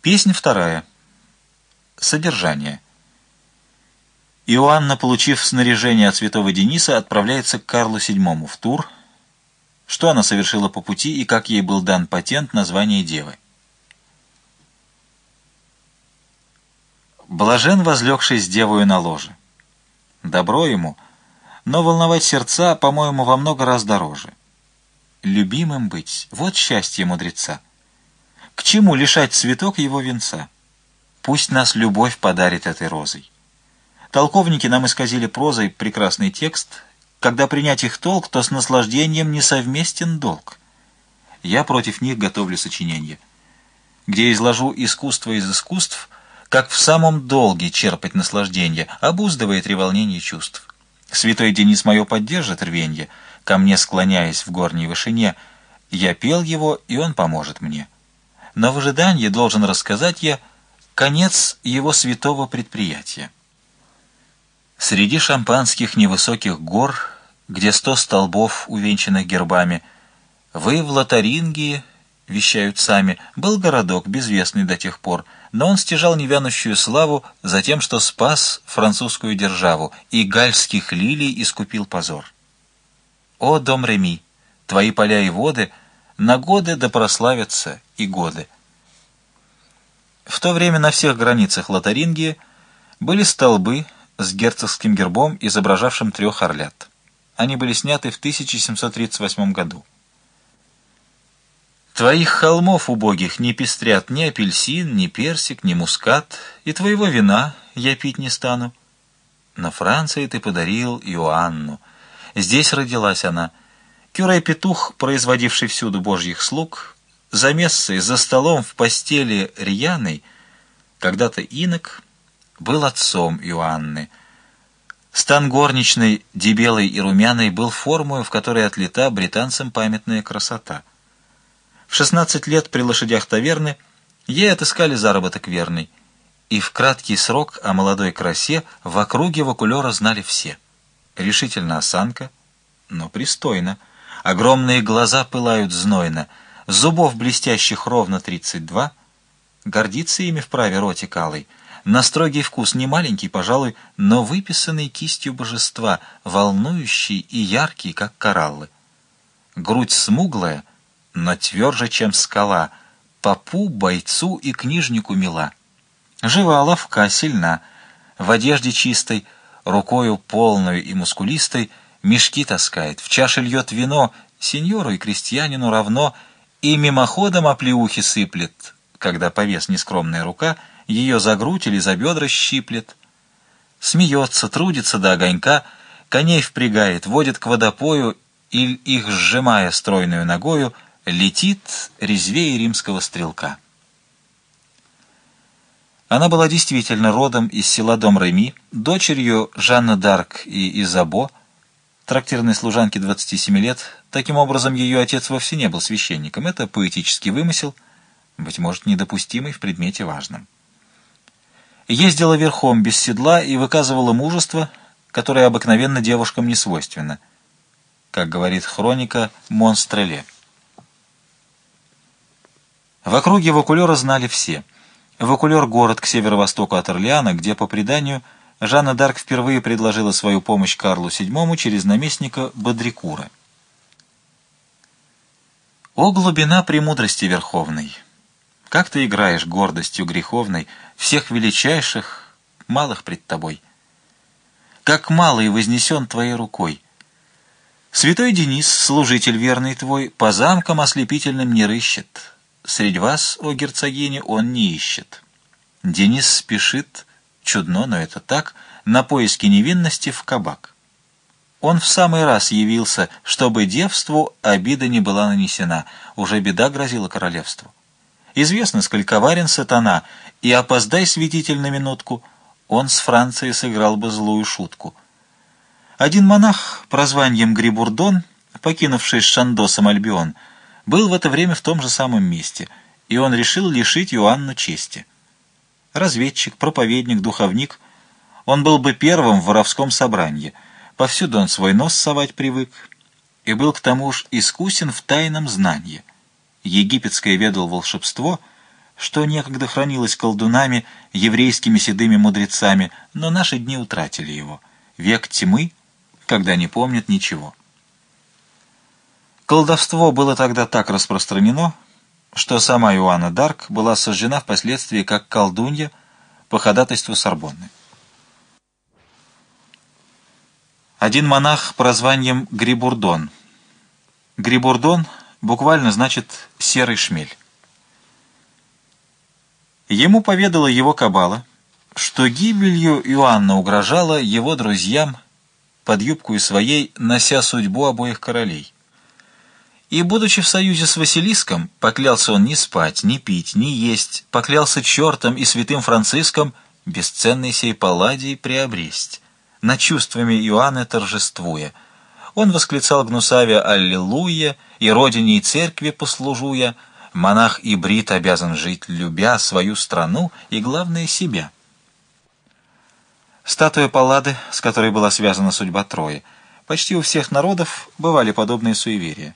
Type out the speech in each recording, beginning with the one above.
Песнь вторая. Содержание. Иоанна, получив снаряжение от святого Дениса, отправляется к Карлу VII в Тур, что она совершила по пути и как ей был дан патент на звание девы. Блажен, возлегший с девою на ложе. Добро ему, но волновать сердца, по-моему, во много раз дороже. Любимым быть — вот счастье мудреца. К чему лишать цветок его венца? Пусть нас любовь подарит этой розой. Толковники нам исказили прозой прекрасный текст. Когда принять их толк, то с наслаждением несовместен долг. Я против них готовлю сочинение, где изложу искусство из искусств, как в самом долге черпать наслаждение, обуздывая треволнение чувств. Святой Денис мое поддержит рвенье, ко мне склоняясь в горней вышине. Я пел его, и он поможет мне но в ожидании должен рассказать я конец его святого предприятия. Среди шампанских невысоких гор, где сто столбов, увенчанных гербами, вы в Лотарингии, вещают сами, был городок, безвестный до тех пор, но он стяжал невянущую славу за тем, что спас французскую державу и гальских лилий искупил позор. О, дом Реми, твои поля и воды — на годы да прославятся и годы. В то время на всех границах Лотарингии были столбы с герцогским гербом, изображавшим трех орлят. Они были сняты в 1738 году. Твоих холмов убогих не пестрят ни апельсин, ни персик, ни мускат, и твоего вина я пить не стану. На Франции ты подарил Иоанну. Здесь родилась она — Кюрай-петух, производивший всюду божьих слуг, за мессой, за столом, в постели рьяной, когда-то инок, был отцом Иоанны. Стан горничной, дебелой и румяной, был формою, в которой отлита британцам памятная красота. В 16 лет при лошадях таверны ей отыскали заработок верный, и в краткий срок о молодой красе в округе вокулера знали все. Решительно осанка, но пристойно — Огромные глаза пылают знойно, зубов блестящих ровно тридцать два. Гордится ими вправе ротик алый. На строгий вкус не маленький, пожалуй, но выписанный кистью божества, волнующий и яркий, как кораллы. Грудь смуглая, но тверже, чем скала, попу, бойцу и книжнику мила. Жива ловка, сильна, в одежде чистой, рукою полную и мускулистой — мешки таскает, в чаше льет вино, сеньору и крестьянину равно, и мимоходом оплеухи сыплет, когда повес нескромная рука ее за грудь или за бедра щиплет. Смеется, трудится до огонька, коней впрягает, водит к водопою, и их сжимая стройную ногою, летит резвее римского стрелка. Она была действительно родом из села Дом-Реми, дочерью Жанна Дарк и Изабо, трактирной служанке 27 лет. Таким образом, ее отец вовсе не был священником. Это поэтический вымысел, быть может, недопустимый в предмете важном. Ездила верхом без седла и выказывала мужество, которое обыкновенно девушкам не свойственно. Как говорит хроника Монстреле. В округе Вакулера знали все. Вакулер — город к северо-востоку от Орлеана, где, по преданию, Жанна Дарк впервые предложила свою помощь Карлу VII через наместника Бодрикура. О глубина премудрости верховной! Как ты играешь гордостью греховной всех величайших, малых пред тобой! Как малый вознесен твоей рукой! Святой Денис, служитель верный твой, по замкам ослепительным не рыщет. Средь вас, о герцогине, он не ищет. Денис спешит Чудно, но это так, на поиски невинности в кабак. Он в самый раз явился, чтобы девству обида не была нанесена, уже беда грозила королевству. Известно, сколько коварен сатана, и опоздай святитель на минутку, он с Францией сыграл бы злую шутку. Один монах, прозванием Грибурдон, покинувший с Шандосом Альбион, был в это время в том же самом месте, и он решил лишить Иоанну чести разведчик, проповедник, духовник. Он был бы первым в воровском собрании. Повсюду он свой нос совать привык и был к тому же искусен в тайном знании. Египетское ведал волшебство, что некогда хранилось колдунами, еврейскими седыми мудрецами, но наши дни утратили его. Век тьмы, когда не помнят ничего. Колдовство было тогда так распространено, что сама Иоанна Дарк была сожжена впоследствии как колдунья по ходатайству Сорбонны. Один монах прозванием Грибурдон. Грибурдон буквально значит «серый шмель». Ему поведала его кабала, что гибелью Иоанна угрожала его друзьям под юбку своей, нося судьбу обоих королей. И, будучи в союзе с Василиском, поклялся он не спать, не пить, не есть, поклялся чертом и святым Франциском бесценный сей палладий приобресть, над чувствами Иоанна торжествуя. Он восклицал гнусавя «Аллилуйя» и родине и церкви послужуя, монах и брит обязан жить, любя свою страну и, главное, себя. Статуя Паллады, с которой была связана судьба Трои, почти у всех народов бывали подобные суеверия.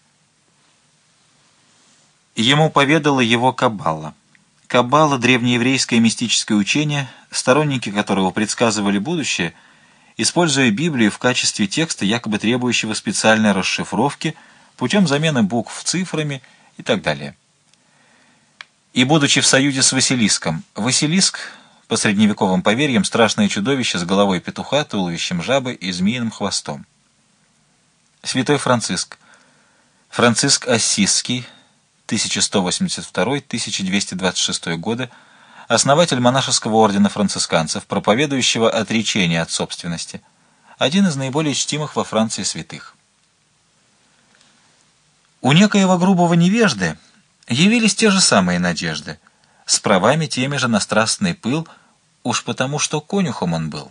Ему поведала его Каббала. Каббала — древнееврейское мистическое учение, сторонники которого предсказывали будущее, используя Библию в качестве текста, якобы требующего специальной расшифровки путем замены букв цифрами и так далее. И будучи в союзе с Василиском, Василиск, по средневековым поверьям, страшное чудовище с головой петуха, туловищем жабы и змеиным хвостом. Святой Франциск. Франциск Ассизский — 1182-1226 годы, основатель монашеского ордена францисканцев, проповедующего отречение от собственности, один из наиболее чтимых во Франции святых. У некоего грубого невежды явились те же самые надежды, с правами теми же на страстный пыл, уж потому что конюхом он был.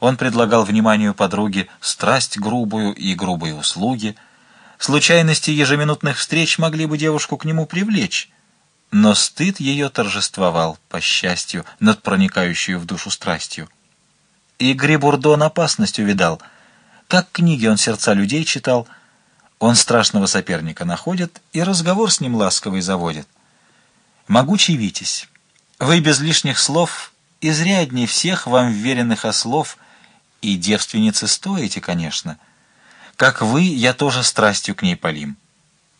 Он предлагал вниманию подруги страсть грубую и грубые услуги – Случайности ежеминутных встреч могли бы девушку к нему привлечь, но стыд ее торжествовал, по счастью, над проникающую в душу страстью. И Грибурдон опасность увидал. Как книги он сердца людей читал, он страшного соперника находит и разговор с ним ласковый заводит. Могучий Витязь, вы без лишних слов изряднее всех вам веренных ослов, и девственницы стоите, конечно — как вы, я тоже страстью к ней полим.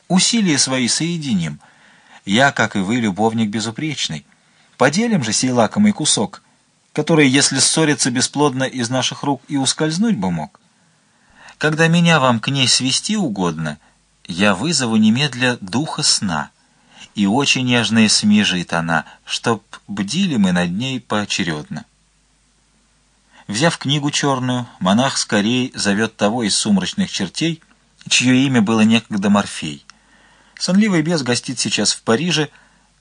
Усилия свои соединим. Я, как и вы, любовник безупречный. Поделим же сей лакомый кусок, который, если ссориться бесплодно, из наших рук и ускользнуть бы мог. Когда меня вам к ней свести угодно, я вызову немедля духа сна, и очень нежные смежит она, чтоб бдили мы над ней поочередно. Взяв книгу черную, монах скорей зовет того из сумрачных чертей, чье имя было некогда Морфей. Сонливый бес гостит сейчас в Париже,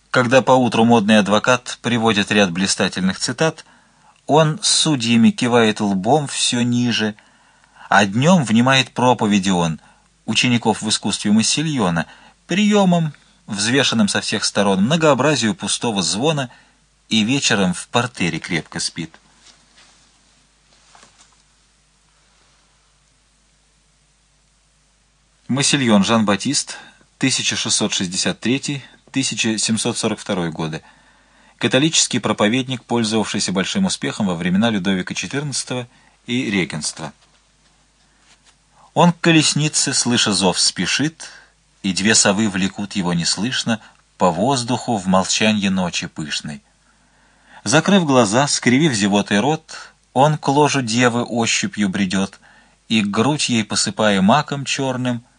когда поутру модный адвокат приводит ряд блистательных цитат, он с судьями кивает лбом все ниже, а днем внимает проповеди он, учеников в искусстве Массильона, приемом, взвешенным со всех сторон, многообразию пустого звона и вечером в портере крепко спит. Массильон Жан-Батист, 1663-1742 годы. Католический проповедник, пользовавшийся большим успехом во времена Людовика XIV и регенства. Он к колеснице, слыша зов, спешит, и две совы влекут его неслышно по воздуху в молчанье ночи пышной. Закрыв глаза, скривив зевотой рот, он к ложу девы ощупью бредет, и грудь ей посыпая маком черным —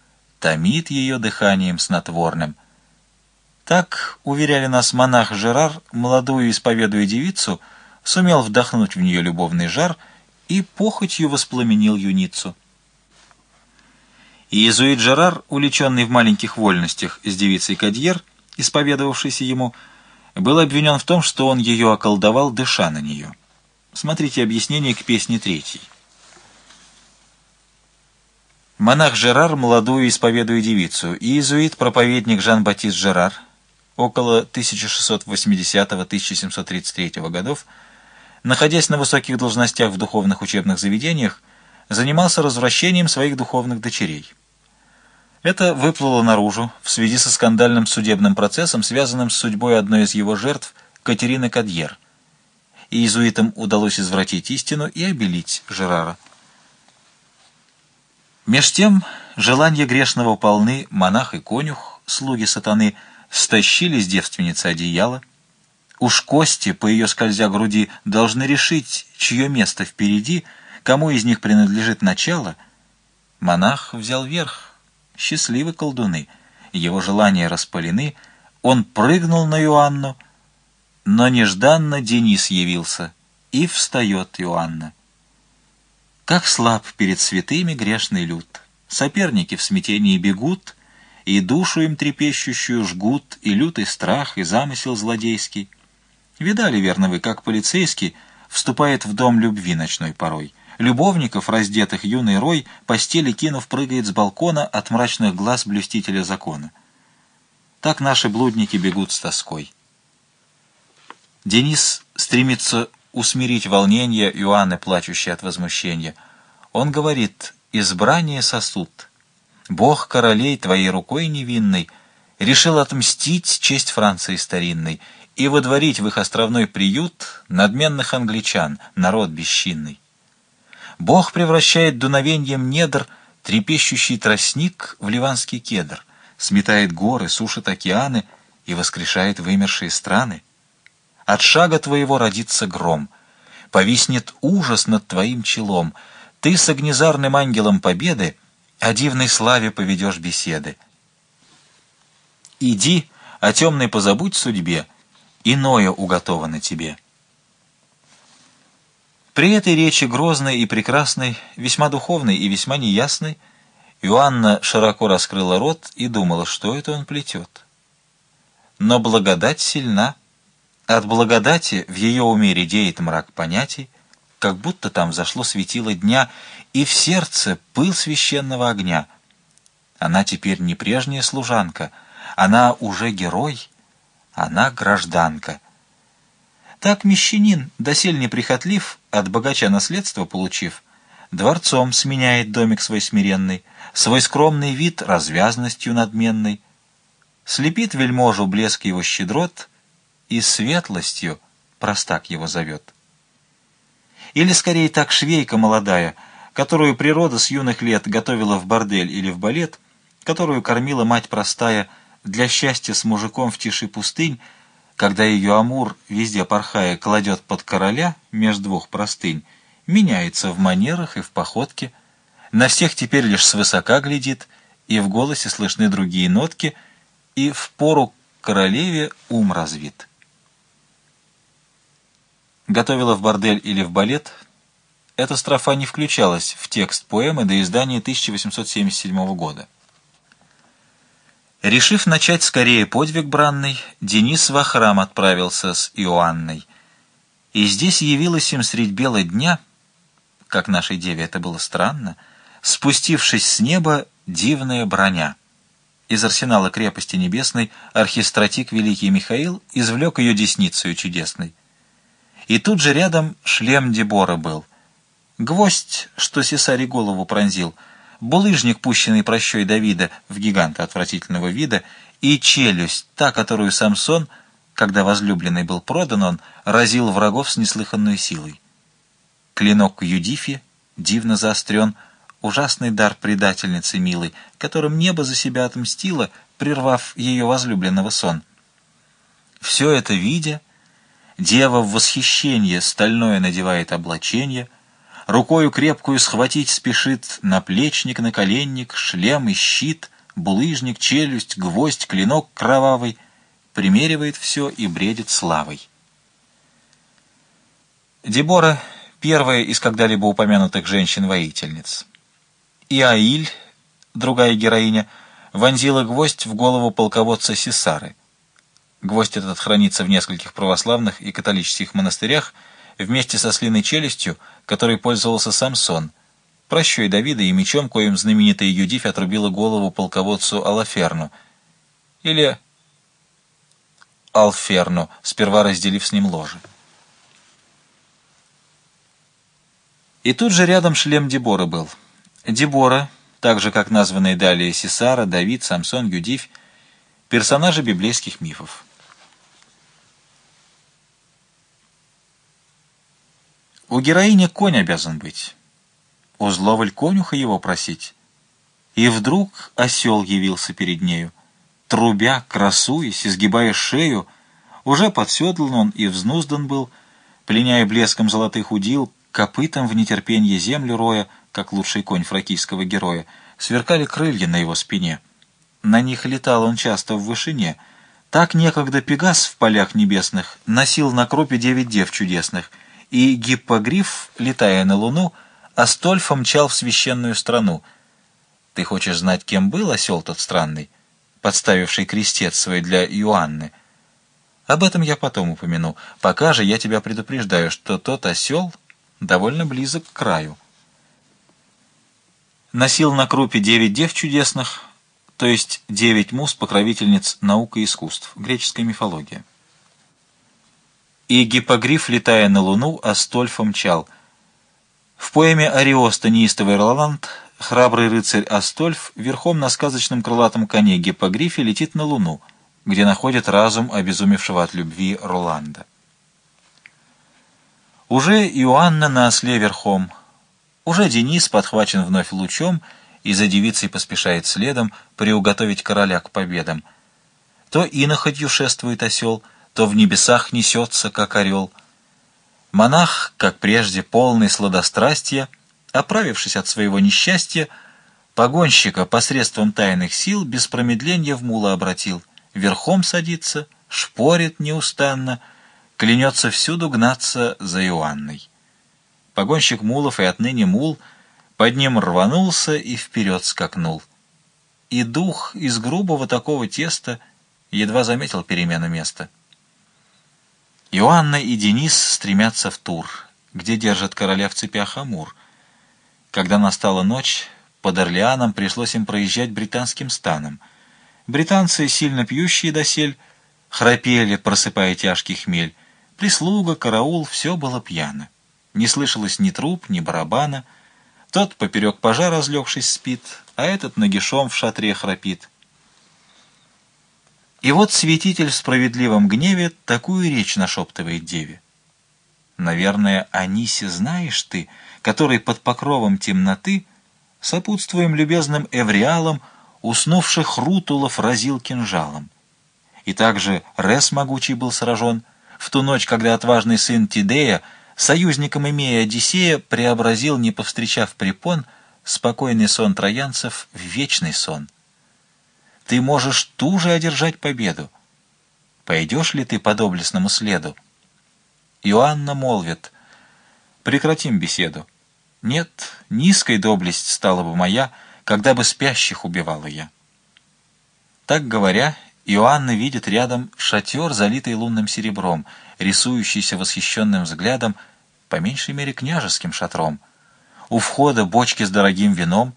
томит ее дыханием снотворным. Так, уверяли нас монах Жерар, молодую исповедуя девицу, сумел вдохнуть в нее любовный жар и похотью воспламенил юницу. Иезуит Жерар, уличенный в маленьких вольностях с девицей Кадьер, исповедовавшийся ему, был обвинен в том, что он ее околдовал, дыша на нее. Смотрите объяснение к песне третьей. Монах Жерар молодую исповедуя девицу, иезуит-проповедник Жан-Батист Жерар около 1680-1733 годов, находясь на высоких должностях в духовных учебных заведениях, занимался развращением своих духовных дочерей. Это выплыло наружу в связи со скандальным судебным процессом, связанным с судьбой одной из его жертв, Катерины Кадьер. Иезуитам удалось извратить истину и обелить Жерара. Меж тем, желания грешного полны, монах и конюх, слуги сатаны, стащили с девственницы одеяло. Уж кости, по ее скользя груди, должны решить, чье место впереди, кому из них принадлежит начало. Монах взял верх, счастливы колдуны, его желания распалены, он прыгнул на Иоанну, но нежданно Денис явился, и встает Иоанна. Как слаб перед святыми грешный люд, соперники в смятении бегут, и душу им трепещущую жгут, и лютый страх, и замысел злодейский. Видали, верно вы, как полицейский вступает в дом любви ночной порой — Любовников, раздетых юный рой, постели кинув, прыгает с балкона от мрачных глаз блюстителя закона. Так наши блудники бегут с тоской. Денис стремится усмирить волнение Иоанны, плачущей от возмущения. Он говорит «Избрание сосуд. Бог королей твоей рукой невинной решил отмстить честь Франции старинной и водворить в их островной приют надменных англичан, народ бесчинный. Бог превращает дуновеньем недр трепещущий тростник в ливанский кедр, сметает горы, сушит океаны и воскрешает вымершие страны. От шага твоего родится гром, повиснет ужас над твоим челом, ты с огнезарным ангелом победы о дивной славе поведешь беседы. Иди, о темной позабудь судьбе, иное уготовано тебе». При этой речи грозной и прекрасной, весьма духовной и весьма неясной, Иоанна широко раскрыла рот и думала, что это он плетет. Но благодать сильна. От благодати в ее уме редеет мрак понятий, как будто там зашло светило дня, и в сердце пыл священного огня. Она теперь не прежняя служанка, она уже герой, она гражданка. Так мещанин, досель неприхотлив, от богача наследство получив, дворцом сменяет домик свой смиренный, свой скромный вид развязностью надменной, слепит вельможу блеск его щедрот и светлостью простак его зовет. Или скорее так швейка молодая, которую природа с юных лет готовила в бордель или в балет, которую кормила мать простая для счастья с мужиком в тиши пустынь, когда ее Амур, везде порхая, кладет под короля между двух простынь, меняется в манерах и в походке, на всех теперь лишь свысока глядит, и в голосе слышны другие нотки, и в пору королеве ум развит. Готовила в бордель или в балет, эта строфа не включалась в текст поэмы до издания 1877 года. Решив начать скорее подвиг бранный, Денис во храм отправился с Иоанной. И здесь явилась им средь бела дня, как нашей деве это было странно, спустившись с неба дивная броня. Из арсенала крепости небесной архистратик Великий Михаил извлек ее десницею чудесной. И тут же рядом шлем Дебора был. Гвоздь, что Сесаре голову пронзил — булыжник, пущенный прощой Давида в гиганта отвратительного вида, и челюсть, та, которую Самсон, когда возлюбленный был продан, он разил врагов с неслыханной силой. Клинок Юдифи, дивно заострен, ужасный дар предательницы милой, которым небо за себя отмстило, прервав ее возлюбленного сон. Все это видя, дева в восхищение стальное надевает облачение — Рукою крепкую схватить спешит наплечник, наколенник, шлем и щит, булыжник, челюсть, гвоздь, клинок кровавый, примеривает все и бредит славой. Дебора — первая из когда-либо упомянутых женщин-воительниц. И Аиль, другая героиня, вонзила гвоздь в голову полководца Сесары. Гвоздь этот хранится в нескольких православных и католических монастырях — вместе со слиной челюстью, которой пользовался Самсон, прощой Давида и мечом, коим знаменитая Юдифь отрубила голову полководцу Алаферну, или Алферну, сперва разделив с ним ложе. И тут же рядом шлем Дебора был. Дебора, так же, как названные далее Сесара, Давид, Самсон, Юдивь, персонажи библейских мифов. У героини конь обязан быть. У конюха его просить. И вдруг осел явился перед нею. Трубя, красуясь, изгибая шею, уже подседлан он и взнуздан был, пленяя блеском золотых удил, копытом в нетерпенье землю роя, как лучший конь фракийского героя, сверкали крылья на его спине. На них летал он часто в вышине. Так некогда Пегас в полях небесных носил на кропе девять дев чудесных, и Гиппогриф, летая на луну, Астольфа мчал в священную страну. Ты хочешь знать, кем был осел тот странный, подставивший крестец свой для Иоанны? Об этом я потом упомяну. Пока же я тебя предупреждаю, что тот осел довольно близок к краю носил на крупе девять дев чудесных, то есть девять муз, покровительниц наук и искусств, греческая мифология. И гипогриф, летая на луну, Астольфа мчал. В поэме Ариоста неистовый Роланд храбрый рыцарь Астольф верхом на сказочном крылатом коне гипогрифе летит на луну, где находит разум обезумевшего от любви Роланда. Уже Иоанна на осле верхом — уже Денис подхвачен вновь лучом и за девицей поспешает следом приуготовить короля к победам. То иноходью шествует осел, то в небесах несется, как орел. Монах, как прежде, полный сладострастия, оправившись от своего несчастья, погонщика посредством тайных сил без промедления в мула обратил. Верхом садится, шпорит неустанно, клянется всюду гнаться за Иоанной. Погонщик мулов и отныне мул под ним рванулся и вперед скакнул. И дух из грубого такого теста едва заметил перемену места. Иоанна и Денис стремятся в Тур, где держат короля в цепях Амур. Когда настала ночь, под Орлеаном пришлось им проезжать британским станом. Британцы, сильно пьющие досель, храпели, просыпая тяжкий хмель. Прислуга, караул — все было пьяно. Не слышалось ни труп, ни барабана. Тот поперек пожа разлегшись спит, а этот нагишом в шатре храпит. И вот святитель в справедливом гневе такую речь нашептывает деве. Наверное, Анисе знаешь ты, который под покровом темноты сопутствуем любезным эвриалам уснувших рутулов разил кинжалом. И также Рес могучий был сражен в ту ночь, когда отважный сын Тидея союзником имея Одиссея, преобразил, не повстречав препон, спокойный сон троянцев в вечный сон. Ты можешь ту же одержать победу. Пойдешь ли ты по доблестному следу? Иоанна молвит, прекратим беседу. Нет, низкой доблесть стала бы моя, когда бы спящих убивала я. Так говоря, Иоанна видит рядом шатер, залитый лунным серебром, рисующийся восхищенным взглядом, по меньшей мере княжеским шатром. У входа бочки с дорогим вином.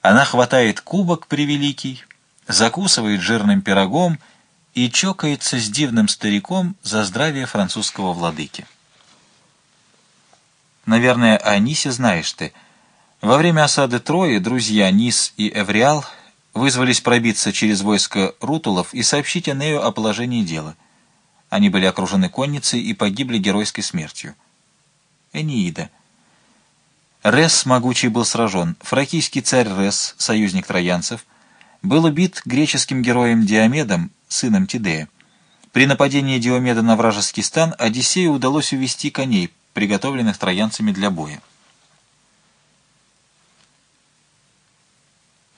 Она хватает кубок превеликий, закусывает жирным пирогом и чокается с дивным стариком за здравие французского владыки. Наверное, о знаешь ты. Во время осады Трои друзья Нис и Эвриал вызвались пробиться через войско Рутулов и сообщить Энею о положении дела. Они были окружены конницей и погибли геройской смертью. Энеида. Рес могучий был сражен. Фракийский царь Рес, союзник троянцев, был убит греческим героем Диомедом, сыном Тидея. При нападении Диомеда на вражеский стан Одиссею удалось увести коней, приготовленных троянцами для боя.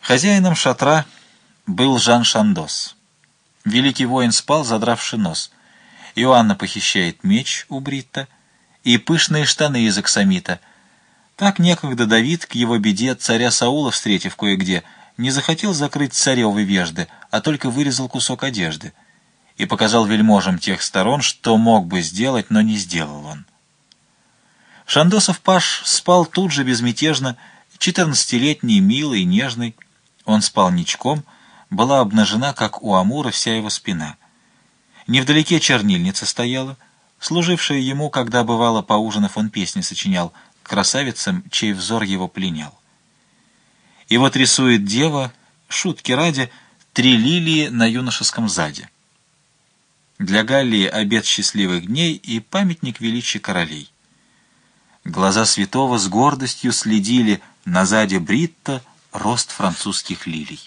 Хозяином шатра был Жан Шандос. Великий воин спал, задравши нос. Иоанна похищает меч у Бритта и пышные штаны из аксамита. Так некогда Давид к его беде царя Саула, встретив кое-где, не захотел закрыть царевы вежды, а только вырезал кусок одежды и показал вельможам тех сторон, что мог бы сделать, но не сделал он. Шандосов Паш спал тут же безмятежно, четырнадцатилетний, милый, нежный, он спал ничком, была обнажена, как у Амура, вся его спина. Невдалеке чернильница стояла, служившая ему, когда, бывало, поужинав, он песни сочинял, красавицам, чей взор его пленял. И вот рисует дева, шутки ради, три лилии на юношеском заде. Для Галлии обед счастливых дней и памятник величия королей. Глаза святого с гордостью следили на заде Бритта рост французских лилий.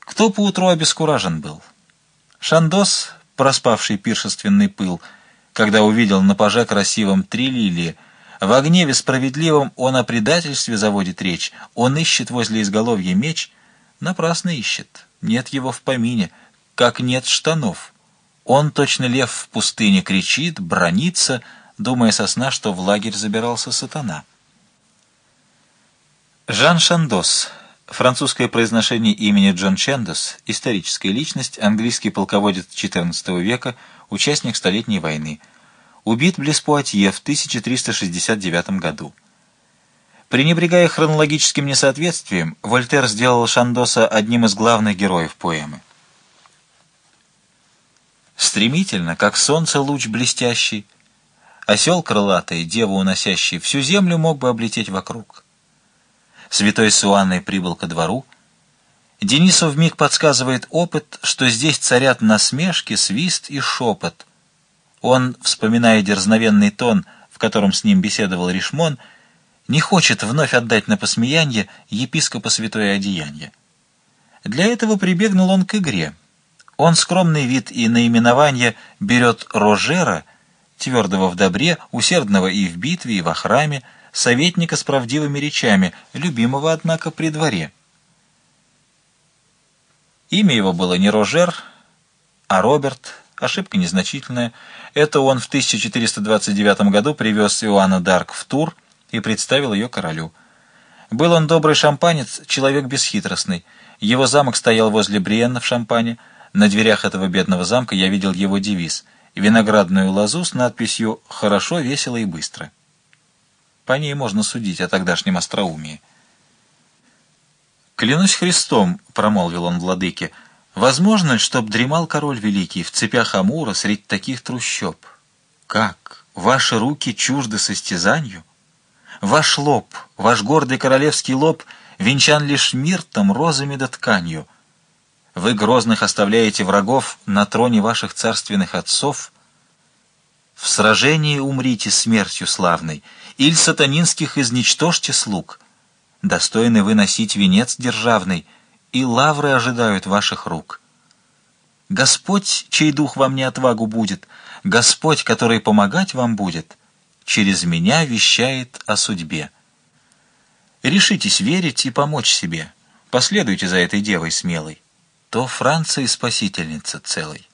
Кто поутру обескуражен был? Шандос, проспавший пиршественный пыл, когда увидел на паже красивом три лилии, в гневе справедливом он о предательстве заводит речь, он ищет возле изголовья меч, напрасно ищет, нет его в помине, как нет штанов. Он, точно лев в пустыне, кричит, бронится, думая со сна, что в лагерь забирался сатана. Жан Шандос. Французское произношение имени Джон Чендос, историческая личность, английский полководец XIV века, участник Столетней войны. Убит близ Пуатье в 1369 году. Пренебрегая хронологическим несоответствием, Вольтер сделал Шандоса одним из главных героев поэмы. Стремительно, как солнце луч блестящий, осел крылатый, дева уносящий, всю землю мог бы облететь вокруг. Святой Суанной прибыл ко двору. Денису вмиг подсказывает опыт, что здесь царят насмешки, свист и шепот. Он, вспоминая дерзновенный тон, в котором с ним беседовал Ришмон, не хочет вновь отдать на посмеяние епископа святое одеяние. Для этого прибегнул он к игре. Он скромный вид и наименование берет Рожера, твердого в добре, усердного и в битве, и во храме, советника с правдивыми речами, любимого, однако, при дворе. Имя его было не Рожер, а Роберт, ошибка незначительная. Это он в 1429 году привез Иоанну Дарк в Тур и представил ее королю. Был он добрый шампанец, человек бесхитростный. Его замок стоял возле Бриенна в Шампане. На дверях этого бедного замка я видел его девиз — виноградную лозу с надписью «Хорошо, весело и быстро». По ней можно судить о тогдашнем остроумии. «Клянусь Христом», — промолвил он владыке, — «возможно ли, чтоб дремал король великий в цепях Амура среди таких трущоб? Как? Ваши руки чужды состязанию? Ваш лоб, ваш гордый королевский лоб венчан лишь миртом, розами да тканью. Вы грозных оставляете врагов на троне ваших царственных отцов. В сражении умрите смертью славной, иль сатанинских изничтожьте слуг. Достойны вы носить венец державный, и лавры ожидают ваших рук. Господь, чей дух вам не отвагу будет, Господь, который помогать вам будет, через меня вещает о судьбе. Решитесь верить и помочь себе, последуйте за этой девой смелой. То Франция спасительница целой.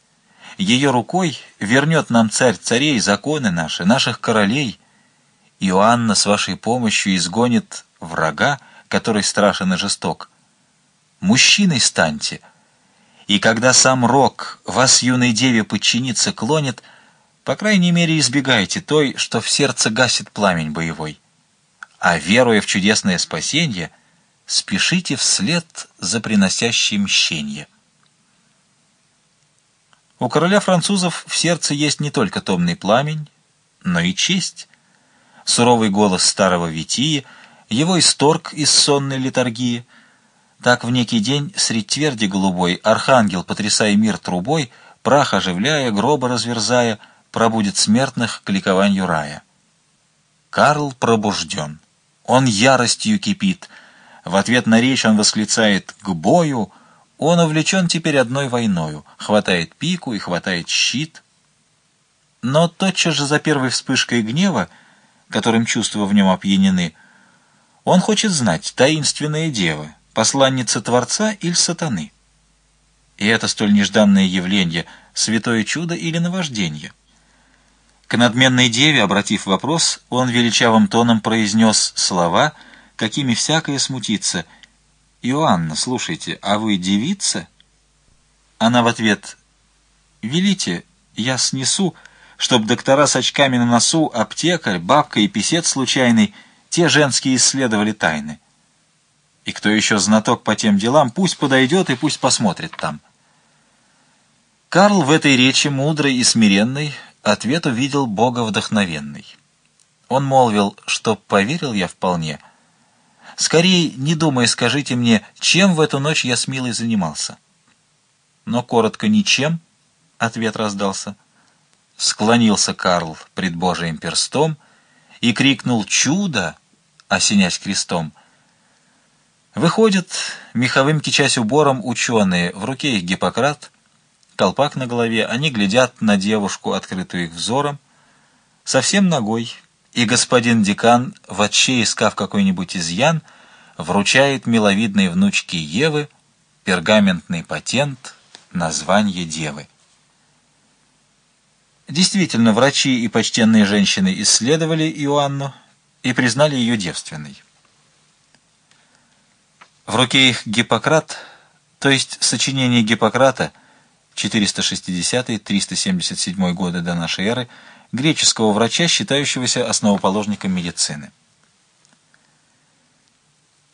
Ее рукой вернет нам царь царей законы наши, наших королей, Иоанна с вашей помощью изгонит врага, который страшен и жесток. Мужчиной станьте, и когда сам Рок вас юной деве подчиниться клонит, по крайней мере избегайте той, что в сердце гасит пламень боевой. А веруя в чудесное спасенье, спешите вслед за приносящим мщенье. У короля французов в сердце есть не только томный пламень, но и честь, суровый голос старого Витии, его исторг из сонной литургии. Так в некий день средь тверди голубой архангел, потрясая мир трубой, прах оживляя, гроба разверзая, пробудет смертных к ликованию рая. Карл пробужден. Он яростью кипит. В ответ на речь он восклицает «к бою!» Он увлечен теперь одной войною, хватает пику и хватает щит. Но тотчас же за первой вспышкой гнева которым чувства в нем опьянены, он хочет знать, таинственная дева, посланница Творца или сатаны. И это столь нежданное явление, святое чудо или наваждение. К надменной деве, обратив вопрос, он величавым тоном произнес слова, какими всякое смутится. «Иоанна, слушайте, а вы девица?» Она в ответ «Велите, я снесу», чтоб доктора с очками на носу, аптекарь, бабка и писец случайный, те женские исследовали тайны. И кто еще знаток по тем делам, пусть подойдет и пусть посмотрит там. Карл в этой речи, мудрой и смиренной, ответ увидел Бога вдохновенный. Он молвил, что поверил я вполне, Скорей, не думая, скажите мне, чем в эту ночь я с Милой занимался. Но коротко ничем, — ответ раздался. Склонился Карл пред Божиим перстом и крикнул «Чудо!», осенясь крестом. Выходят, меховым кичась убором ученые, в руке их Гиппократ, колпак на голове, они глядят на девушку, открытую их взором, совсем ногой, и господин декан, в отче искав какой-нибудь изъян, вручает миловидной внучке Евы пергаментный патент на звание девы. Действительно, врачи и почтенные женщины исследовали Иоанну и признали ее девственной. В руке их Гиппократ, то есть сочинение Гиппократа 460-377 годы до нашей эры, греческого врача, считающегося основоположником медицины.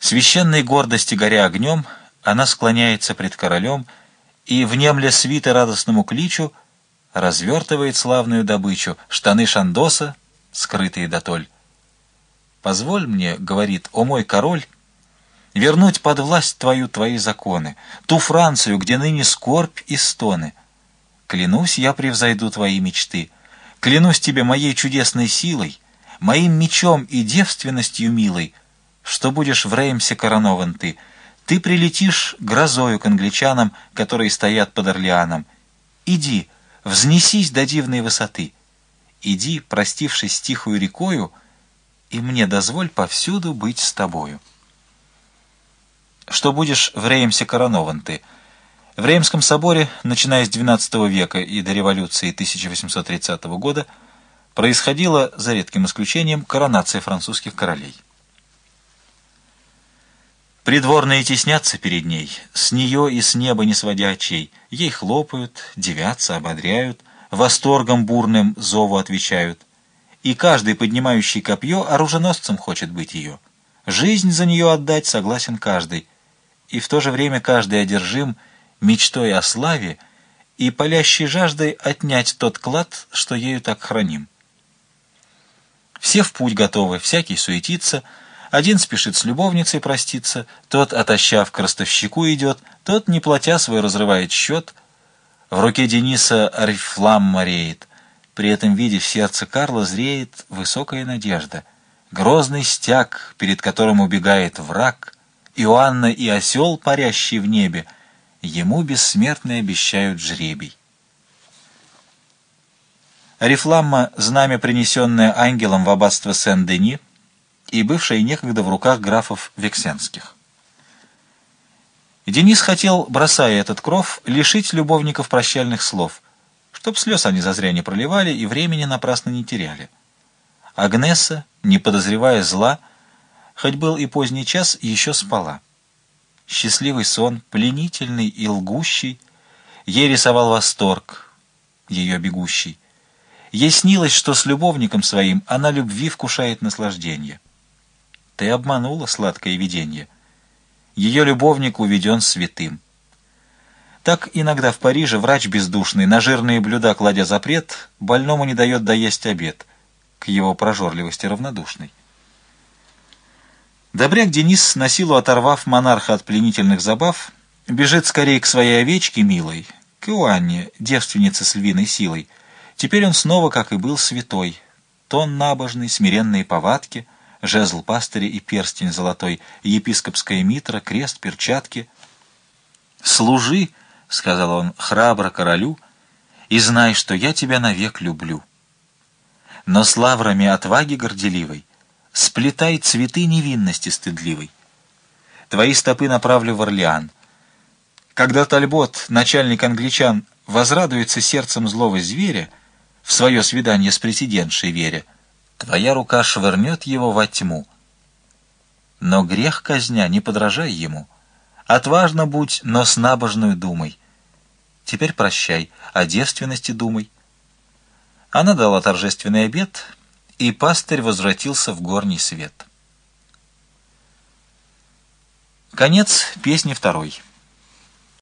Священной гордости горя огнем, она склоняется пред королем и, внемля свиты радостному кличу, развертывает славную добычу, штаны Шандоса, скрытые дотоль. «Позволь мне, — говорит, — о мой король, вернуть под власть твою твои законы, ту Францию, где ныне скорбь и стоны. Клянусь, я превзойду твои мечты, клянусь тебе моей чудесной силой, моим мечом и девственностью милой, что будешь в Реймсе коронован ты. Ты прилетишь грозою к англичанам, которые стоят под Орлеаном. Иди, взнесись до дивной высоты. Иди, простившись с тихою рекою, и мне дозволь повсюду быть с тобою. Что будешь в Реймсе коронован ты. В Реймском соборе, начиная с XII века и до революции 1830 года, происходила, за редким исключением, коронация французских королей. Придворные теснятся перед ней, с нее и с неба не сводя очей, ей хлопают, девятся, ободряют, восторгом бурным зову отвечают. И каждый, поднимающий копье, оруженосцем хочет быть ее. Жизнь за нее отдать согласен каждый, и в то же время каждый одержим мечтой о славе и палящей жаждой отнять тот клад, что ею так храним. Все в путь готовы, всякий суетится, один спешит с любовницей проститься, тот, отощав к ростовщику, идет, тот, не платя свой, разрывает счет. В руке Дениса орифлам мореет. При этом виде в сердце Карла зреет высокая надежда. Грозный стяг, перед которым убегает враг — Иоанна и осел, парящий в небе, ему бессмертные обещают жребий. Арифламма — знамя, принесенное ангелом в аббатство Сен-Дени и бывшее некогда в руках графов Вексенских. Денис хотел, бросая этот кров, лишить любовников прощальных слов, чтоб слез они зазря не проливали и времени напрасно не теряли. Агнеса, не подозревая зла, — хоть был и поздний час, еще спала. Счастливый сон, пленительный и лгущий, ей рисовал восторг, ее бегущий. Ей снилось, что с любовником своим она любви вкушает наслаждение. Ты обманула сладкое видение. Ее любовник уведен святым. Так иногда в Париже врач бездушный, на жирные блюда кладя запрет, больному не дает доесть обед, к его прожорливости равнодушный. Добряк Денис, на силу оторвав монарха от пленительных забав, бежит скорее к своей овечке милой, к Иоанне, девственнице с львиной силой. Теперь он снова, как и был, святой. Тон набожный, смиренные повадки, жезл пастыря и перстень золотой, епископская митра, крест, перчатки. «Служи», — сказал он, — «храбро королю, и знай, что я тебя навек люблю». Но с лаврами отваги горделивой сплетай цветы невинности стыдливой. Твои стопы направлю в Орлеан. Когда Тальбот, начальник англичан, возрадуется сердцем злого зверя, в свое свидание с президентшей веря, твоя рука швырнет его во тьму. Но грех казня, не подражай ему. Отважно будь, но с набожную думой. Теперь прощай, о девственности думай. Она дала торжественный обед — и пастырь возвратился в горний свет. Конец песни второй.